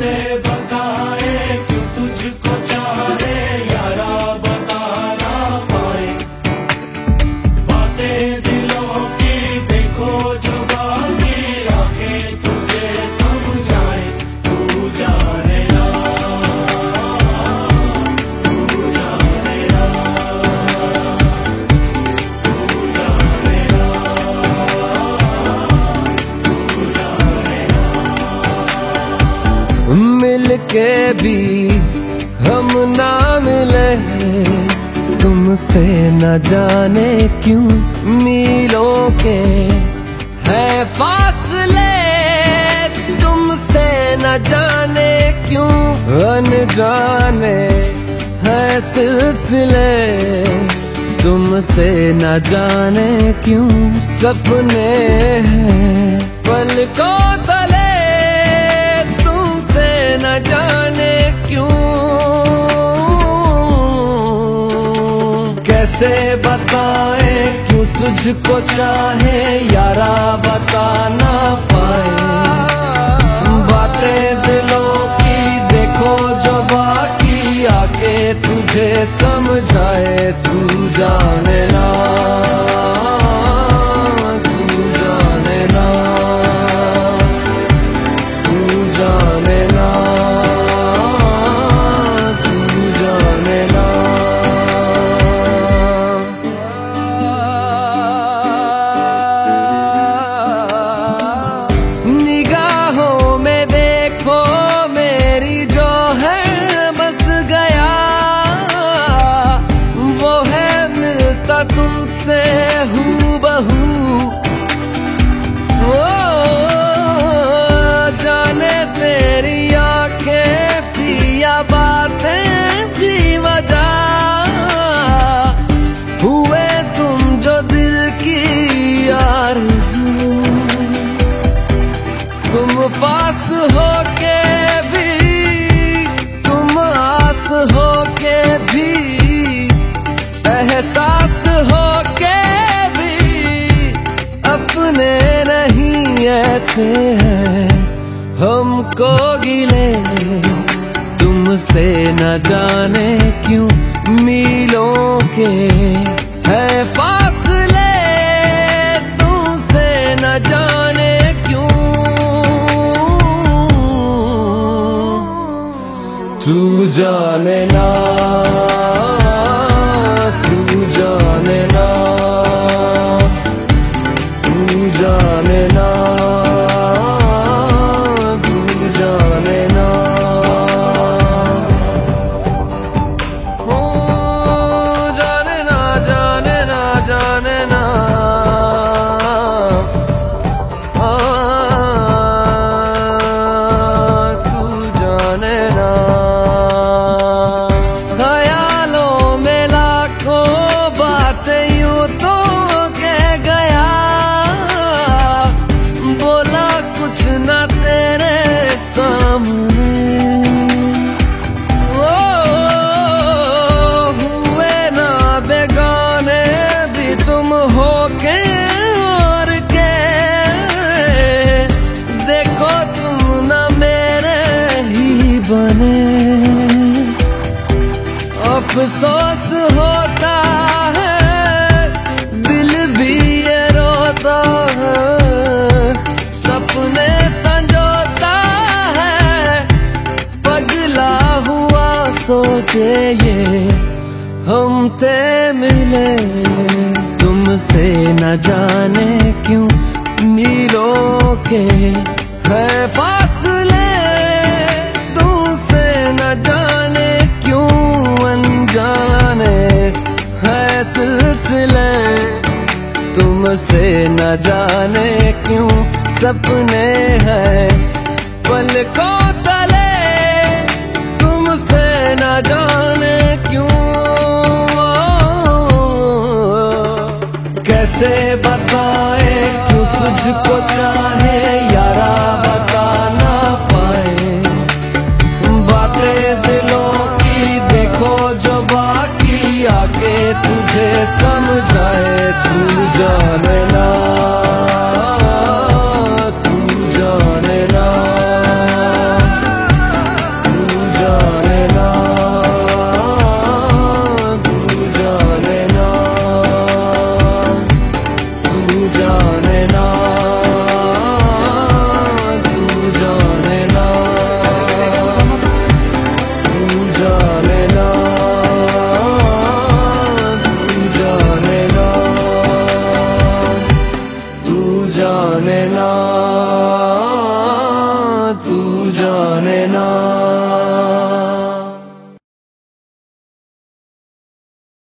say but मिल के भी हम ना मिले तुमसे न जाने क्यों मिलों के है फासले। तुमसे न जाने क्यों अनजाने है सिलसिले। तुमसे न जाने क्यों सपने हैं। पलकों तले कैसे बताए, क्यों तुझको चाहे यारा बता ना पाए। बातें दिलों की देखो जो बाकी, आके तुझे समझाए, तू जाने तुमसे हूँ बहू ओ, जाने तेरी आँखें पिया बातें की वजह। हुए तुम जो दिल की आरज़ू। तुम पास हो अपने नहीं ऐसे हैं। हमको गिले, तुमसे न जाने क्यों मिलों के है फासले। तुमसे न जाने क्यों? तू जाने ना। सामने ओ, हुए ना बेगाने भी तुम हो के और के। देखो तुम ना मेरे ही बने। अफसोस होता सोचे ये हम ते मिले। तुमसे न जाने क्यों मिलों के है फासले। तुमसे न जाने क्यों अनजाने है सिलसिले। तुमसे न जाने क्यों सपने हैं पलकों जाने क्यों? कैसे बताए क्यों तुझको चाहे यारा बता ना पाए? बातें दिलों की देखो जो बाकी आके तुझे समझाए तू जाने जाने ना।